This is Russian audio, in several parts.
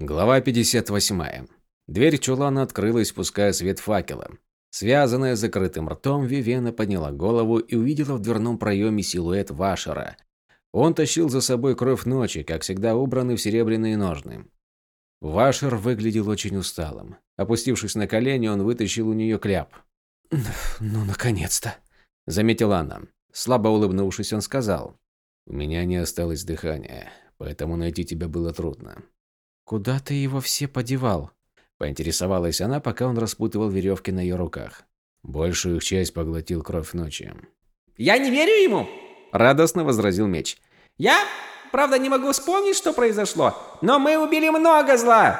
Глава 58. Дверь чулана открылась, пуская свет факела. Связанная закрытым ртом, Вивена подняла голову и увидела в дверном проеме силуэт Вашера. Он тащил за собой кровь ночи, как всегда убранный в серебряные ножны. Вашер выглядел очень усталым. Опустившись на колени, он вытащил у нее кляп. «Ну, наконец-то!» – заметила она. Слабо улыбнувшись, он сказал. «У меня не осталось дыхания, поэтому найти тебя было трудно. «Куда ты его все подевал?» – поинтересовалась она, пока он распутывал веревки на ее руках. Большую их часть поглотил кровь ночи. «Я не верю ему!» – радостно возразил меч. «Я, правда, не могу вспомнить, что произошло, но мы убили много зла!»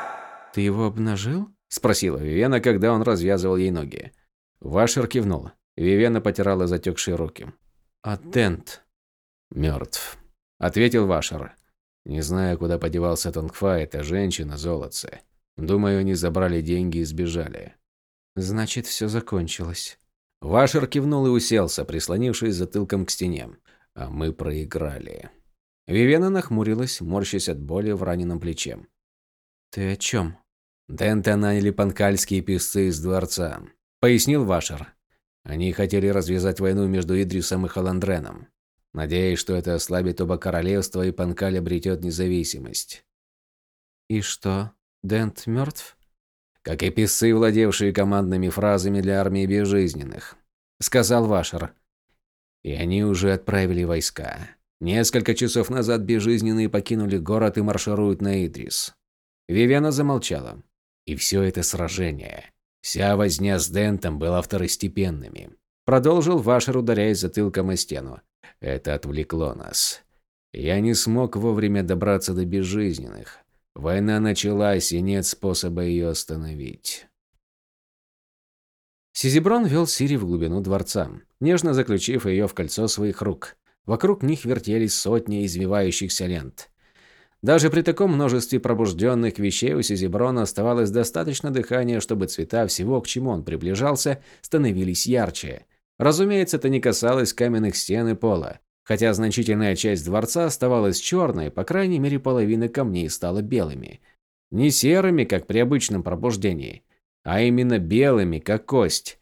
«Ты его обнажил?» – спросила Вивена, когда он развязывал ей ноги. Вашер кивнул. Вивена потирала затекшие руки. «А Тент?» «Мертв», – ответил Вашер. Не знаю, куда подевался Тонгфа, эта женщина, золотце. Думаю, они забрали деньги и сбежали. Значит, все закончилось. Вашер кивнул и уселся, прислонившись затылком к стене. А мы проиграли. Вивена нахмурилась, морщась от боли в раненом плече. «Ты о чем?» «Дента наняли панкальские писцы из дворца», — пояснил Вашер. «Они хотели развязать войну между Идрисом и Халандреном надеясь, что это ослабит оба королевства и Панкаль обретет независимость. И что, Дент мертв? Как и писцы, владевшие командными фразами для армии безжизненных, сказал Вашер. И они уже отправили войска. Несколько часов назад безжизненные покинули город и маршируют на Идрис. Вивена замолчала. И все это сражение. Вся возня с Дентом была второстепенными. Продолжил Вашер, ударяясь затылком о стену. Это отвлекло нас. Я не смог вовремя добраться до безжизненных. Война началась, и нет способа ее остановить. Сизиброн вел Сири в глубину дворца, нежно заключив ее в кольцо своих рук. Вокруг них вертелись сотни извивающихся лент. Даже при таком множестве пробужденных вещей у Сизиброна оставалось достаточно дыхания, чтобы цвета всего, к чему он приближался, становились ярче. Разумеется, это не касалось каменных стен и пола. Хотя значительная часть дворца оставалась черной, по крайней мере половина камней стала белыми. Не серыми, как при обычном пробуждении, а именно белыми, как кость.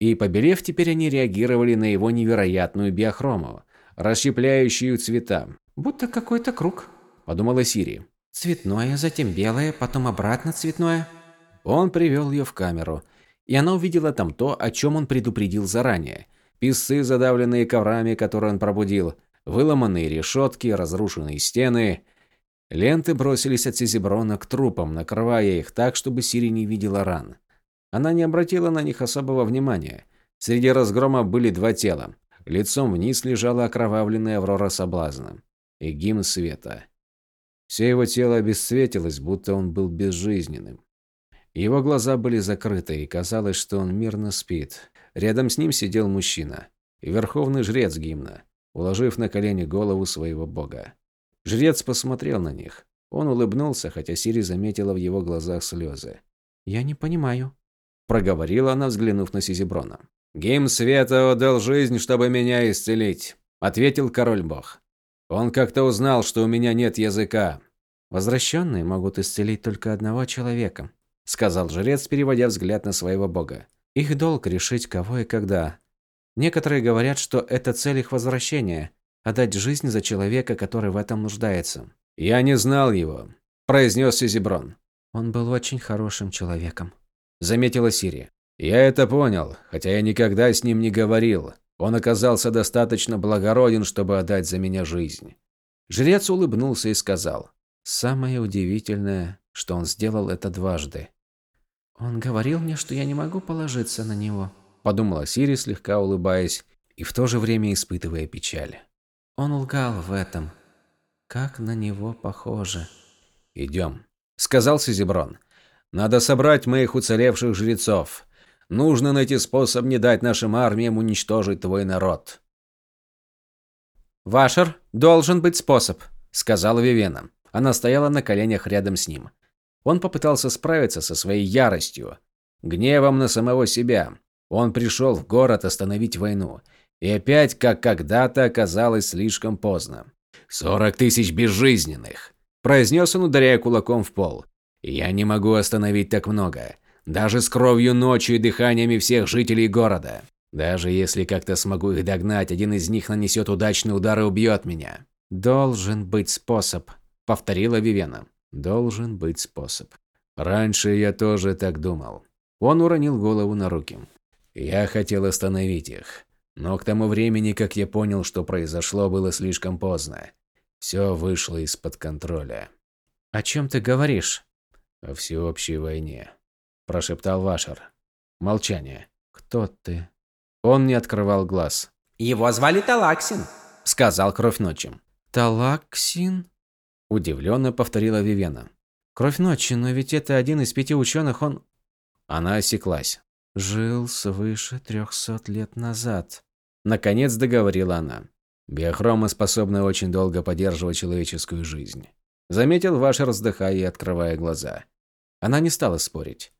И побелев, теперь они реагировали на его невероятную биохрому, расщепляющую цвета. «Будто какой-то круг», – подумала Сири. «Цветное, затем белое, потом обратно цветное». Он привел ее в камеру – и она увидела там то, о чем он предупредил заранее. Писцы, задавленные коврами, которые он пробудил, выломанные решетки, разрушенные стены. Ленты бросились от Сизиброна к трупам, накрывая их так, чтобы Сири не видела ран. Она не обратила на них особого внимания. Среди разгрома были два тела. Лицом вниз лежала окровавленная Аврора Соблазна и гимн света. Все его тело обесцветилось, будто он был безжизненным. Его глаза были закрыты, и казалось, что он мирно спит. Рядом с ним сидел мужчина, и верховный жрец гимна, уложив на колени голову своего бога. Жрец посмотрел на них. Он улыбнулся, хотя Сири заметила в его глазах слезы. «Я не понимаю», – проговорила она, взглянув на Сизиброна. «Гимн света отдал жизнь, чтобы меня исцелить», – ответил король-бог. «Он как-то узнал, что у меня нет языка». «Возвращенные могут исцелить только одного человека», – сказал жрец, переводя взгляд на своего бога. «Их долг решить, кого и когда. Некоторые говорят, что это цель их возвращения – отдать жизнь за человека, который в этом нуждается». «Я не знал его», – произнес Сизиброн. «Он был очень хорошим человеком», – заметила Сири. «Я это понял, хотя я никогда с ним не говорил. Он оказался достаточно благороден, чтобы отдать за меня жизнь». Жрец улыбнулся и сказал. «Самое удивительное, что он сделал это дважды. «Он говорил мне, что я не могу положиться на него», – подумала Сири, слегка улыбаясь и в то же время испытывая печаль. «Он лгал в этом. Как на него похоже». «Идем», – сказал Сизиброн. «Надо собрать моих уцелевших жрецов. Нужно найти способ не дать нашим армиям уничтожить твой народ». «Вашер, должен быть способ», – сказала Вивена. Она стояла на коленях рядом с ним. Он попытался справиться со своей яростью, гневом на самого себя. Он пришел в город остановить войну. И опять, как когда-то, оказалось слишком поздно. «Сорок тысяч безжизненных!» – произнес он, ударяя кулаком в пол. Я не могу остановить так много. Даже с кровью ночи и дыханиями всех жителей города. Даже если как-то смогу их догнать, один из них нанесет удачный удар и убьет меня. Должен быть способ, повторила Вивена. Должен быть способ. Раньше я тоже так думал. Он уронил голову на руки. Я хотел остановить их. Но к тому времени, как я понял, что произошло, было слишком поздно. Все вышло из-под контроля. «О чем ты говоришь?» «О всеобщей войне», – прошептал Вашер. Молчание. «Кто ты?» Он не открывал глаз. «Его звали Талаксин», – сказал Кровь Ночи. «Талаксин?» – удивленно повторила Вивена. «Кровь Ночи, но ведь это один из пяти ученых, он...» Она осеклась. «Жил свыше трехсот лет назад», – наконец договорила она. Биохромы способны очень долго поддерживать человеческую жизнь. Заметил Вашер, вздыхая и открывая глаза. Она не стала спорить.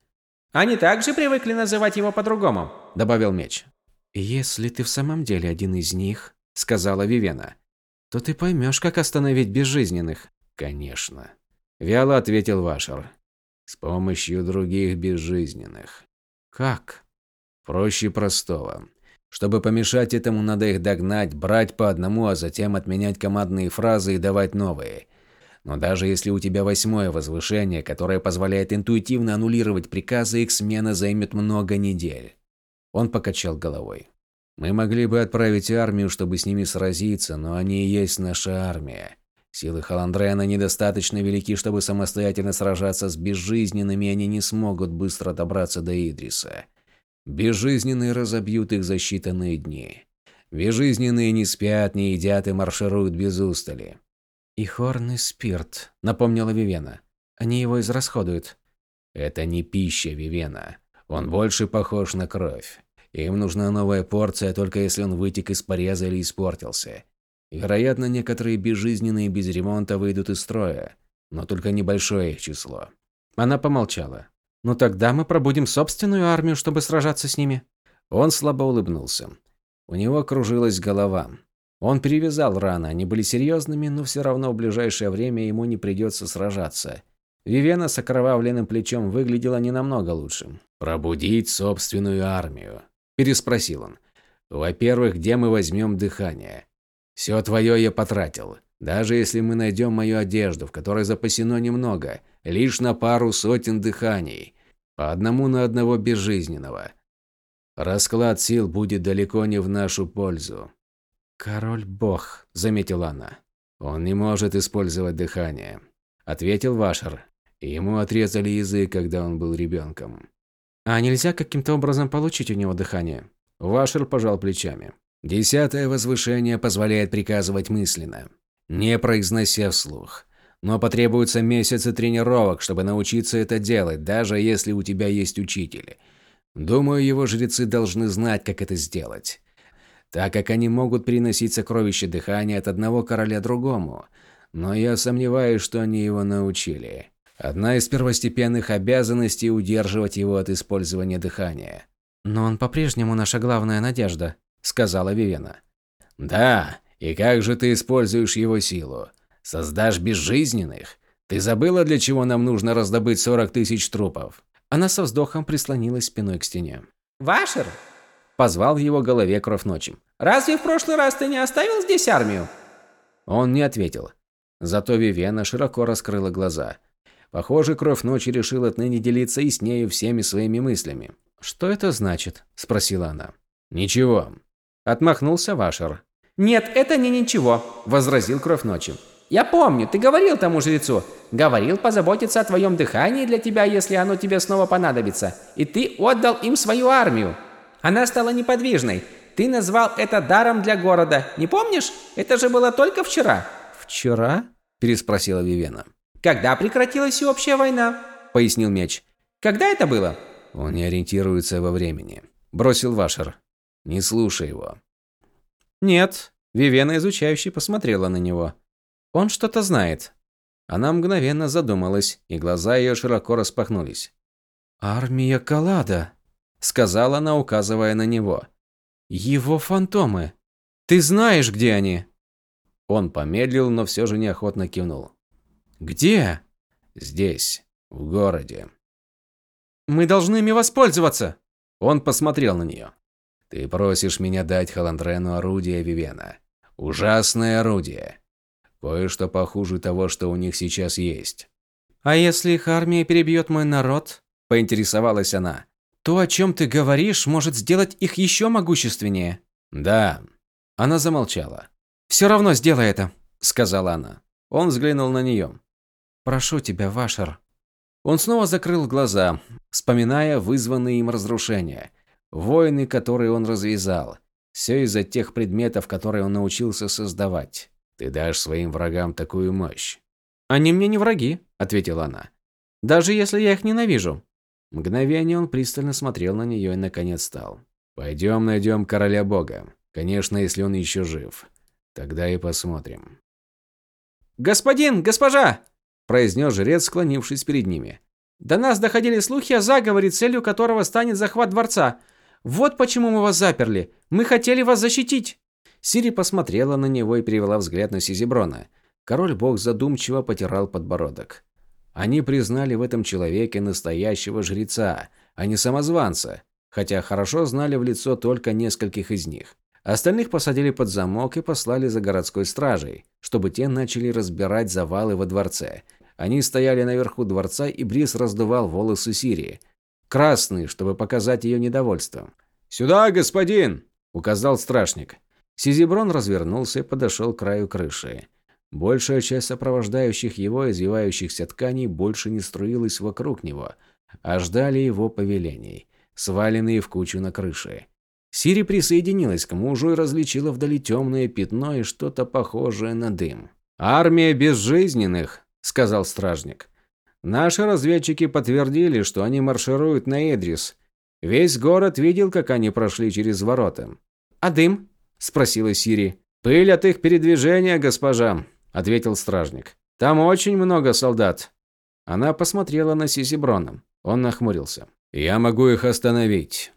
«Они также привыкли называть его по-другому», – добавил Меч. «Если ты в самом деле один из них», – сказала Вивена, – «то ты поймешь, как остановить безжизненных». «Конечно», – вяло ответил Вашер. «С помощью других безжизненных». «Как?» «Проще простого. Чтобы помешать этому, надо их догнать, брать по одному, а затем отменять командные фразы и давать новые. Но даже если у тебя восьмое возвышение, которое позволяет интуитивно аннулировать приказы, их смена займет много недель. Он покачал головой. Мы могли бы отправить армию, чтобы с ними сразиться, но они и есть наша армия. Силы Халандрена недостаточно велики, чтобы самостоятельно сражаться с безжизненными, они не смогут быстро добраться до Идриса. Безжизненные разобьют их за считанные дни. Безжизненные не спят, не едят и маршируют без устали. «И хорный спирт», — напомнила Вивена. «Они его израсходуют». «Это не пища, Вивена. Он больше похож на кровь. Им нужна новая порция, только если он вытек из пореза или испортился. Вероятно, некоторые безжизненные без ремонта выйдут из строя, но только небольшое их число». Она помолчала. Ну тогда мы пробудим собственную армию, чтобы сражаться с ними. Он слабо улыбнулся. У него кружилась голова. Он перевязал раны, они были серьезными, но все равно в ближайшее время ему не придется сражаться. Вивена с окровавленным плечом выглядела не намного лучше. «Пробудить собственную армию?» – переспросил он. «Во-первых, где мы возьмем дыхание? Все твое я потратил. Даже если мы найдем мою одежду, в которой запасено немного, лишь на пару сотен дыханий, по одному на одного безжизненного. Расклад сил будет далеко не в нашу пользу. «Король-бог», – заметила она. «Он не может использовать дыхание», – ответил Вашер. Ему отрезали язык, когда он был ребенком. «А нельзя каким-то образом получить у него дыхание?» Вашер пожал плечами. «Десятое возвышение позволяет приказывать мысленно, не произнося вслух. Но потребуется месяцы тренировок, чтобы научиться это делать, даже если у тебя есть учитель. Думаю, его жрецы должны знать, как это сделать. Так как они могут переносить сокровища дыхания от одного короля другому. Но я сомневаюсь, что они его научили. Одна из первостепенных обязанностей – удерживать его от использования дыхания. «Но он по-прежнему наша главная надежда», – сказала Вивена. «Да, и как же ты используешь его силу? Создашь безжизненных? Ты забыла, для чего нам нужно раздобыть 40 тысяч трупов?» Она со вздохом прислонилась спиной к стене. «Вашер?» – позвал в его голове кровь ночи. «Разве в прошлый раз ты не оставил здесь армию?» Он не ответил. Зато Вивена широко раскрыла глаза. Похоже, кровь ночи решил отныне делиться и с нею всеми своими мыслями. «Что это значит?» – спросила она. «Ничего». Отмахнулся Вашер. «Нет, это не ничего», – возразил кровь ночи. Я помню, ты говорил тому жрецу. Говорил позаботиться о твоем дыхании для тебя, если оно тебе снова понадобится. И ты отдал им свою армию. Она стала неподвижной. Ты назвал это даром для города. Не помнишь? Это же было только вчера. Вчера? Переспросила Вивена. Когда прекратилась всеобщая война? Пояснил меч. Когда это было? Он не ориентируется во времени. Бросил Вашер. Не слушай его. Нет. Вивена изучающе посмотрела на него. Он что-то знает. Она мгновенно задумалась, и глаза ее широко распахнулись. «Армия Калада», — сказала она, указывая на него. «Его фантомы. Ты знаешь, где они?» Он помедлил, но все же неохотно кивнул. «Где?» «Здесь». В городе. Мы должны ими воспользоваться. Он посмотрел на нее. Ты просишь меня дать Халандрену орудие Вивена. Ужасное орудие. Кое-что похуже того, что у них сейчас есть. А если их армия перебьет мой народ? Поинтересовалась она. То, о чем ты говоришь, может сделать их еще могущественнее. Да. Она замолчала. Все равно сделай это, сказала она. Он взглянул на нее. Прошу тебя, Вашер. Он снова закрыл глаза, вспоминая вызванные им разрушения, войны, которые он развязал. Все из-за тех предметов, которые он научился создавать. Ты дашь своим врагам такую мощь. Они мне не враги, ответила она. Даже если я их ненавижу. Мгновение он пристально смотрел на нее и наконец стал. Пойдем найдем короля бога. Конечно, если он еще жив. Тогда и посмотрим. «Господин, госпожа!» – произнес жрец, склонившись перед ними. «До нас доходили слухи о заговоре, целью которого станет захват дворца. Вот почему мы вас заперли. Мы хотели вас защитить!» Сири посмотрела на него и перевела взгляд на Сизиброна. Король-бог задумчиво потирал подбородок. Они признали в этом человеке настоящего жреца, а не самозванца, хотя хорошо знали в лицо только нескольких из них. Остальных посадили под замок и послали за городской стражей, чтобы те начали разбирать завалы во дворце. Они стояли наверху дворца, и Брис раздувал волосы Сирии. Красный, чтобы показать ее недовольство. «Сюда, господин!» – указал стражник. Сизиброн развернулся и подошел к краю крыши. Большая часть сопровождающих его извивающихся тканей больше не струилась вокруг него, а ждали его повелений, сваленные в кучу на крыше. Сири присоединилась к мужу и различила вдали темное пятно и что-то похожее на дым. «Армия безжизненных», – сказал стражник. «Наши разведчики подтвердили, что они маршируют на Эдрис. Весь город видел, как они прошли через ворота». «А дым?» – спросила Сири. «Пыль от их передвижения, госпожа», – ответил стражник. «Там очень много солдат». Она посмотрела на Сизиброна. Он нахмурился. «Я могу их остановить».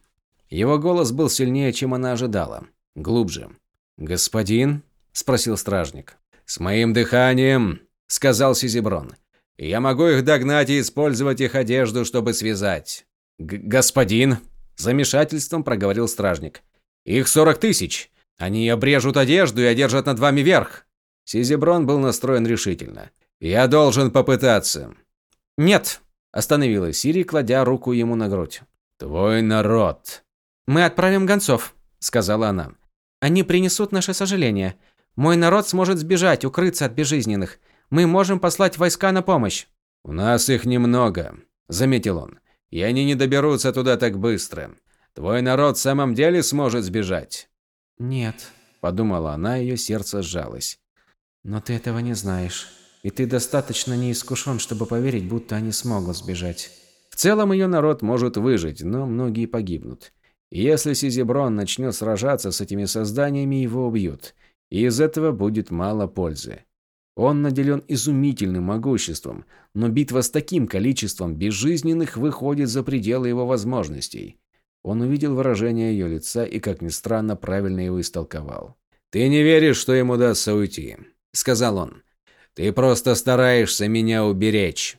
Его голос был сильнее, чем она ожидала. Глубже. «Господин?» – спросил стражник. «С моим дыханием», – сказал Сизиброн. «Я могу их догнать и использовать их одежду, чтобы связать». Г «Господин?» – замешательством проговорил стражник. «Их сорок тысяч. Они обрежут одежду и одержат над вами верх». Сизиброн был настроен решительно. «Я должен попытаться». «Нет», – остановилась Сири, кладя руку ему на грудь. «Твой народ», «Мы отправим гонцов», – сказала она. «Они принесут наше сожаление. Мой народ сможет сбежать, укрыться от безжизненных. Мы можем послать войска на помощь». «У нас их немного», – заметил он. «И они не доберутся туда так быстро. Твой народ в самом деле сможет сбежать?» «Нет», – подумала она, ее сердце сжалось. «Но ты этого не знаешь. И ты достаточно неискушен, чтобы поверить, будто они смогут сбежать». В целом ее народ может выжить, но многие погибнут. Если Сизиброн начнет сражаться с этими созданиями, его убьют. И из этого будет мало пользы. Он наделен изумительным могуществом, но битва с таким количеством безжизненных выходит за пределы его возможностей. Он увидел выражение ее лица и, как ни странно, правильно его истолковал. «Ты не веришь, что ему удастся уйти», — сказал он. «Ты просто стараешься меня уберечь».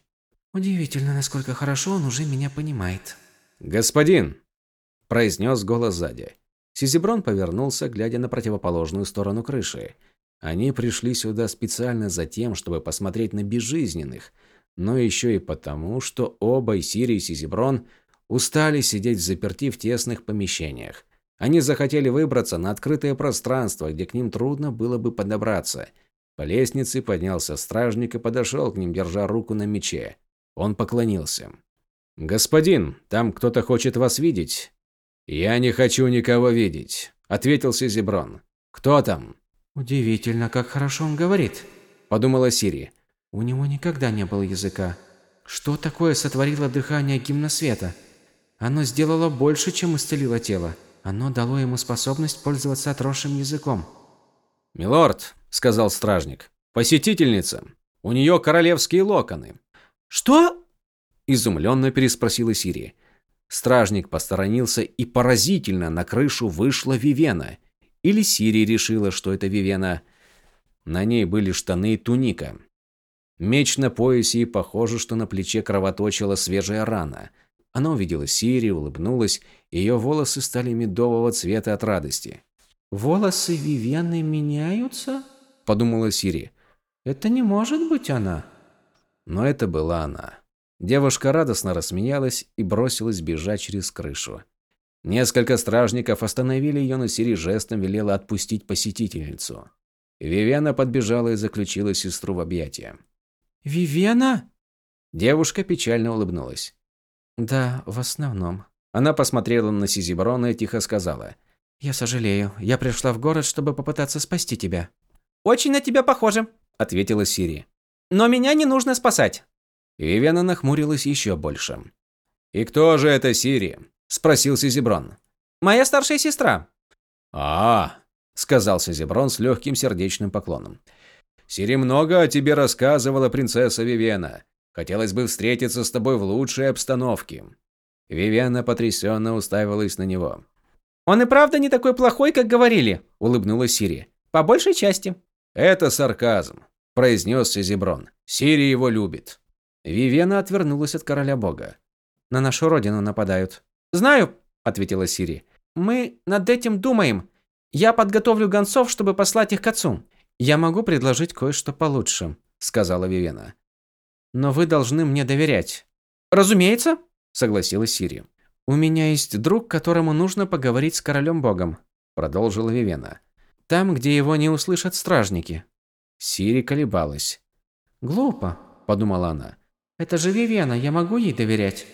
«Удивительно, насколько хорошо он уже меня понимает». «Господин», произнес голос сзади. Сизиброн повернулся, глядя на противоположную сторону крыши. Они пришли сюда специально за тем, чтобы посмотреть на безжизненных, но еще и потому, что оба и и Сизиброн устали сидеть в заперти в тесных помещениях. Они захотели выбраться на открытое пространство, где к ним трудно было бы подобраться. По лестнице поднялся стражник и подошел к ним, держа руку на мече. Он поклонился. «Господин, там кто-то хочет вас видеть. «Я не хочу никого видеть», – ответил Сизиброн. «Кто там?» «Удивительно, как хорошо он говорит», – подумала Сири. «У него никогда не было языка. Что такое сотворило дыхание гимна света? Оно сделало больше, чем исцелило тело. Оно дало ему способность пользоваться отросшим языком». «Милорд», – сказал стражник, – «посетительница. У нее королевские локоны». «Что?» – изумленно переспросила Сири. Стражник посторонился, и поразительно на крышу вышла Вивена. Или Сири решила, что это Вивена. На ней были штаны и туника. Меч на поясе и похоже, что на плече кровоточила свежая рана. Она увидела Сири, улыбнулась, и ее волосы стали медового цвета от радости. «Волосы Вивены меняются?» – подумала Сири. «Это не может быть она». Но это была она. Девушка радостно рассмеялась и бросилась бежать через крышу. Несколько стражников остановили ее, но Сири жестом велела отпустить посетительницу. Вивена подбежала и заключила сестру в объятия. «Вивена?» Девушка печально улыбнулась. «Да, в основном». Она посмотрела на Сизиброна и тихо сказала. «Я сожалею. Я пришла в город, чтобы попытаться спасти тебя». «Очень на тебя похоже», — ответила Сири. «Но меня не нужно спасать». Вивена нахмурилась еще больше. «И кто же это Сири?» – спросил Сизиброн. «Моя старшая сестра». «А, -а – сказал Сизиброн с легким сердечным поклоном. «Сири много о тебе рассказывала принцесса Вивена. Хотелось бы встретиться с тобой в лучшей обстановке». Вивена потрясенно уставилась на него. «Он и правда не такой плохой, как говорили», – улыбнулась Сири. «По большей части». «Это сарказм», – произнес Сизиброн. «Сири его любит». Вивена отвернулась от короля бога. «На нашу родину нападают». «Знаю», – ответила Сири. «Мы над этим думаем. Я подготовлю гонцов, чтобы послать их к отцу». «Я могу предложить кое-что получше», – сказала Вивена. «Но вы должны мне доверять». «Разумеется», – согласилась Сири. «У меня есть друг, которому нужно поговорить с королем богом», – продолжила Вивена. «Там, где его не услышат стражники». Сири колебалась. «Глупо», – подумала она. «Это же Вивена, я могу ей доверять».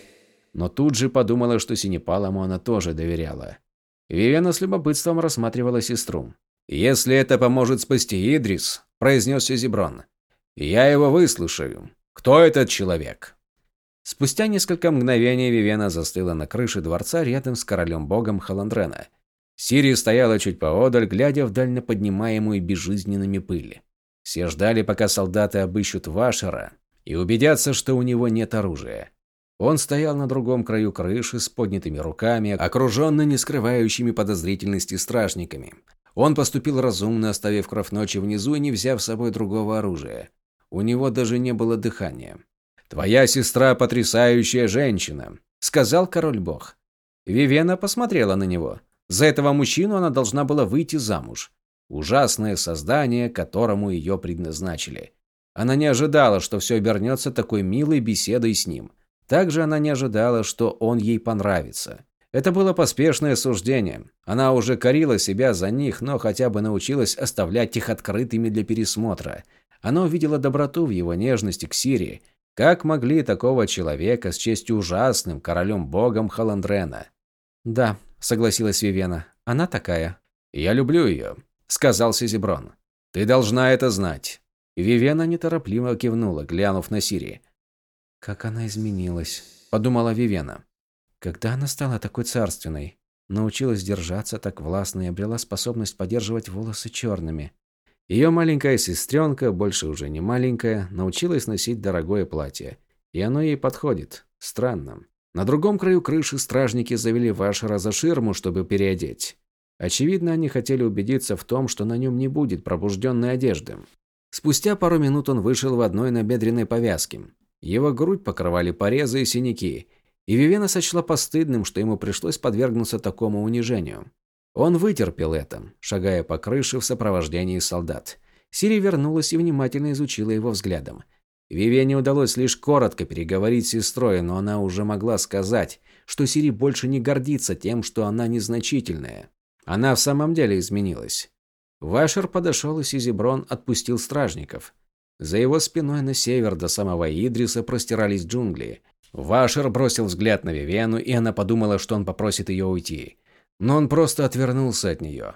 Но тут же подумала, что Синепалому она тоже доверяла. Вивена с любопытством рассматривала сестру. «Если это поможет спасти Идрис», – произнес Сизиброн, – «я его выслушаю. Кто этот человек?» Спустя несколько мгновений Вивена застыла на крыше дворца рядом с королем-богом Халандрена. Сири стояла чуть поодаль, глядя вдаль на поднимаемую безжизненными пыль. Все ждали, пока солдаты обыщут Вашера и убедятся, что у него нет оружия. Он стоял на другом краю крыши с поднятыми руками, окруженный не скрывающими подозрительности стражниками. Он поступил разумно, оставив кровь ночи внизу и не взяв с собой другого оружия. У него даже не было дыхания. «Твоя сестра потрясающая женщина», – сказал король-бог. Вивена посмотрела на него. За этого мужчину она должна была выйти замуж. Ужасное создание, которому ее предназначили. Она не ожидала, что все обернется такой милой беседой с ним. Также она не ожидала, что он ей понравится. Это было поспешное суждение. Она уже корила себя за них, но хотя бы научилась оставлять их открытыми для пересмотра. Она увидела доброту в его нежности к Сирии, как могли такого человека с честью ужасным, королем-богом Халандрена? Да, согласилась Вивена. Она такая. Я люблю ее, сказал Сизиброн. Ты должна это знать. Вивена неторопливо кивнула, глянув на Сири. Как она изменилась, подумала Вивена. Когда она стала такой царственной, научилась держаться так властно и обрела способность поддерживать волосы черными. Ее маленькая сестренка, больше уже не маленькая, научилась носить дорогое платье. И оно ей подходит. Странно. На другом краю крыши стражники завели Вашера за ширму, чтобы переодеть. Очевидно, они хотели убедиться в том, что на нем не будет пробужденной одежды. Спустя пару минут он вышел в одной набедренной повязке. Его грудь покрывали порезы и синяки, и Вивена сочла постыдным, что ему пришлось подвергнуться такому унижению. Он вытерпел это, шагая по крыше в сопровождении солдат. Сири вернулась и внимательно изучила его взглядом. Вивене удалось лишь коротко переговорить с сестрой, но она уже могла сказать, что Сири больше не гордится тем, что она незначительная. Она в самом деле изменилась. Вашер подошел, и Сизиброн отпустил стражников. За его спиной на север до самого Идриса простирались джунгли. Вашер бросил взгляд на Вивену, и она подумала, что он попросит ее уйти но он просто отвернулся от нее,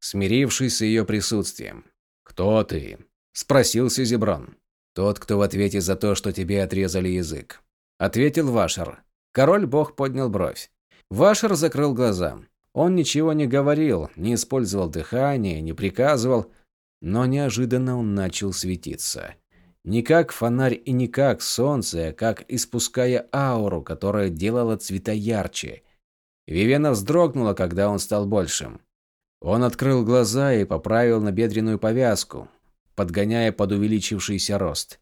смирившись с ее присутствием. «Кто ты?» – спросил Сизиброн. «Тот, кто в ответе за то, что тебе отрезали язык», – ответил Вашер. Король-бог поднял бровь. Вашер закрыл глаза. Он ничего не говорил, не использовал дыхание, не приказывал, но неожиданно он начал светиться. Не как фонарь и не как солнце, а как испуская ауру, которая делала цвета ярче. Вивена вздрогнула, когда он стал большим. Он открыл глаза и поправил набедренную повязку, подгоняя под увеличившийся рост.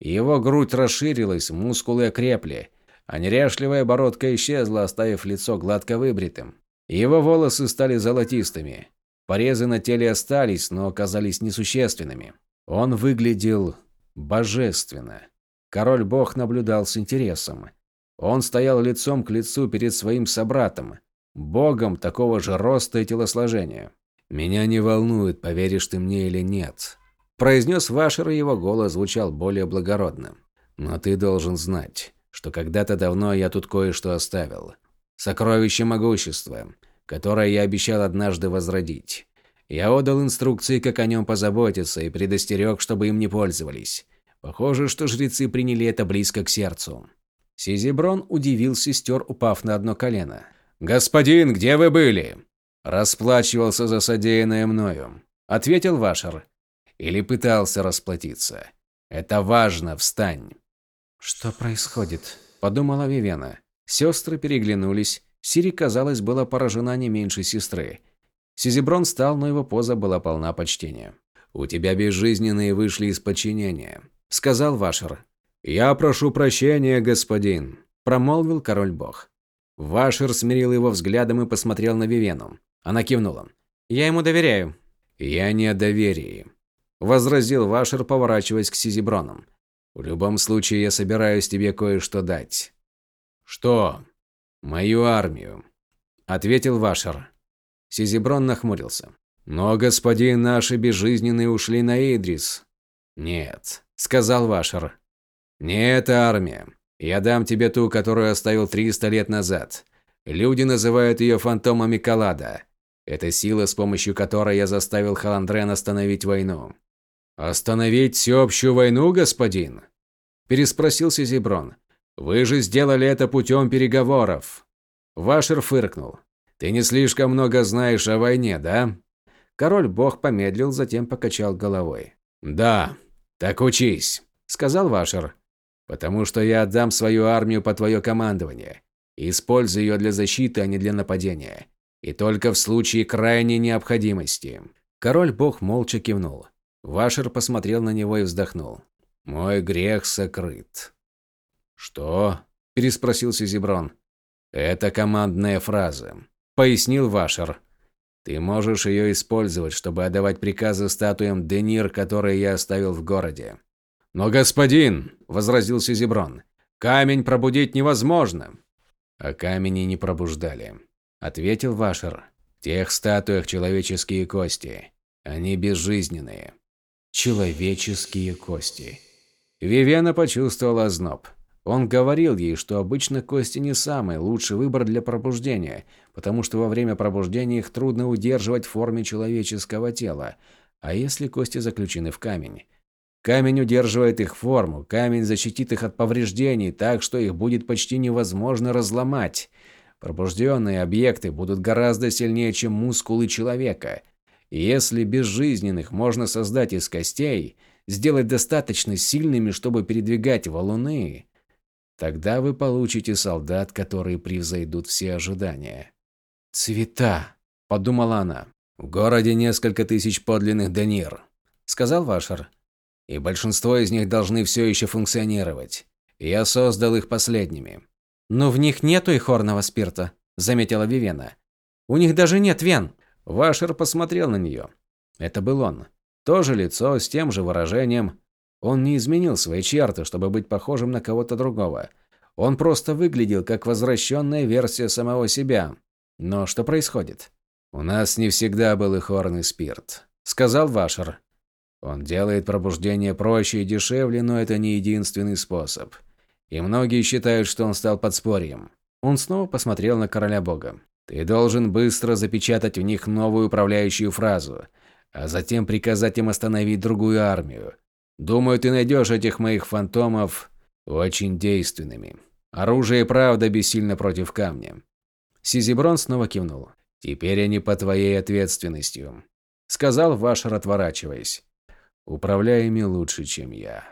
Его грудь расширилась, мускулы окрепли, а неряшливая бородка исчезла, оставив лицо гладко выбритым. Его волосы стали золотистыми. Порезы на теле остались, но оказались несущественными. Он выглядел божественно. Король-бог наблюдал с интересом. Он стоял лицом к лицу перед своим собратом, богом такого же роста и телосложения. «Меня не волнует, поверишь ты мне или нет», – произнес Вашер, и его голос звучал более благородно. «Но ты должен знать, что когда-то давно я тут кое-что оставил. Сокровище могущества, которое я обещал однажды возродить. Я отдал инструкции, как о нем позаботиться, и предостерег, чтобы им не пользовались. Похоже, что жрецы приняли это близко к сердцу. Сизиброн удивил сестер, упав на одно колено. «Господин, где вы были?» «Расплачивался за содеянное мною», – ответил Вашер. «Или пытался расплатиться. Это важно, встань». «Что происходит?» – подумала Вивена. Сестры переглянулись. Сири, казалось, была поражена не меньше сестры. Сизиброн встал, но его поза была полна почтения. «У тебя безжизненные вышли из подчинения», – сказал Вашер. «Я прошу прощения, господин», – промолвил король-бог. Вашер смирил его взглядом и посмотрел на Вивену. Она кивнула. «Я ему доверяю». «Я не о доверии», – возразил Вашер, поворачиваясь к Сизиброну. «В любом случае, я собираюсь тебе кое-что дать». «Что?» «Мою армию», – ответил Вашер. Сизиброн нахмурился. «Но, господин, наши безжизненные ушли на Идрис». «Нет», – сказал Вашер. «Не эта армия. Я дам тебе ту, которую оставил 300 лет назад. Люди называют ее фантомами Калада. Это сила, с помощью которой я заставил Халандрен остановить войну». «Остановить всеобщую войну, господин?» – переспросил Сизиброн. «Вы же сделали это путем переговоров». Вашер фыркнул. «Ты не слишком много знаешь о войне, да?» Король-бог помедлил, затем покачал головой. «Да, так учись», – сказал Вашер. Потому что я отдам свою армию по твое командование. Используй ее для защиты, а не для нападения. И только в случае крайней необходимости. Король-бог молча кивнул. Вашер посмотрел на него и вздохнул. Мой грех сокрыт. Что? переспросил Сизиброн. Это командная фраза, пояснил Вашер. Ты можешь ее использовать, чтобы отдавать приказы статуям Денир, которые я оставил в городе. «Но, господин!» – возразил Сизиброн. «Камень пробудить невозможно!» «А камени не пробуждали», – ответил Вашер. «В тех статуях человеческие кости. Они безжизненные». «Человеческие кости». Вивена почувствовала озноб. Он говорил ей, что обычно кости не самый лучший выбор для пробуждения, потому что во время пробуждения их трудно удерживать в форме человеческого тела. А если кости заключены в камень? Камень удерживает их форму, камень защитит их от повреждений, так что их будет почти невозможно разломать. Пробужденные объекты будут гораздо сильнее, чем мускулы человека. И если безжизненных можно создать из костей, сделать достаточно сильными, чтобы передвигать валуны, тогда вы получите солдат, которые превзойдут все ожидания. «Цвета», – подумала она. «В городе несколько тысяч подлинных Данир», – сказал Вашер и большинство из них должны все еще функционировать. Я создал их последними. Но в них нету ихорного спирта, заметила Вивена. У них даже нет вен. Вашер посмотрел на нее. Это был он. То же лицо, с тем же выражением. Он не изменил свои черты, чтобы быть похожим на кого-то другого. Он просто выглядел как возвращенная версия самого себя. Но что происходит? «У нас не всегда был ихорный спирт», – сказал Вашер. Он делает пробуждение проще и дешевле, но это не единственный способ. И многие считают, что он стал подспорьем. Он снова посмотрел на короля бога. Ты должен быстро запечатать в них новую управляющую фразу, а затем приказать им остановить другую армию. Думаю, ты найдешь этих моих фантомов очень действенными. Оружие правда бессильно против камня. Сизиброн снова кивнул. Теперь они по твоей ответственностью, сказал Вашер, отворачиваясь. Управляй ими лучше, чем я.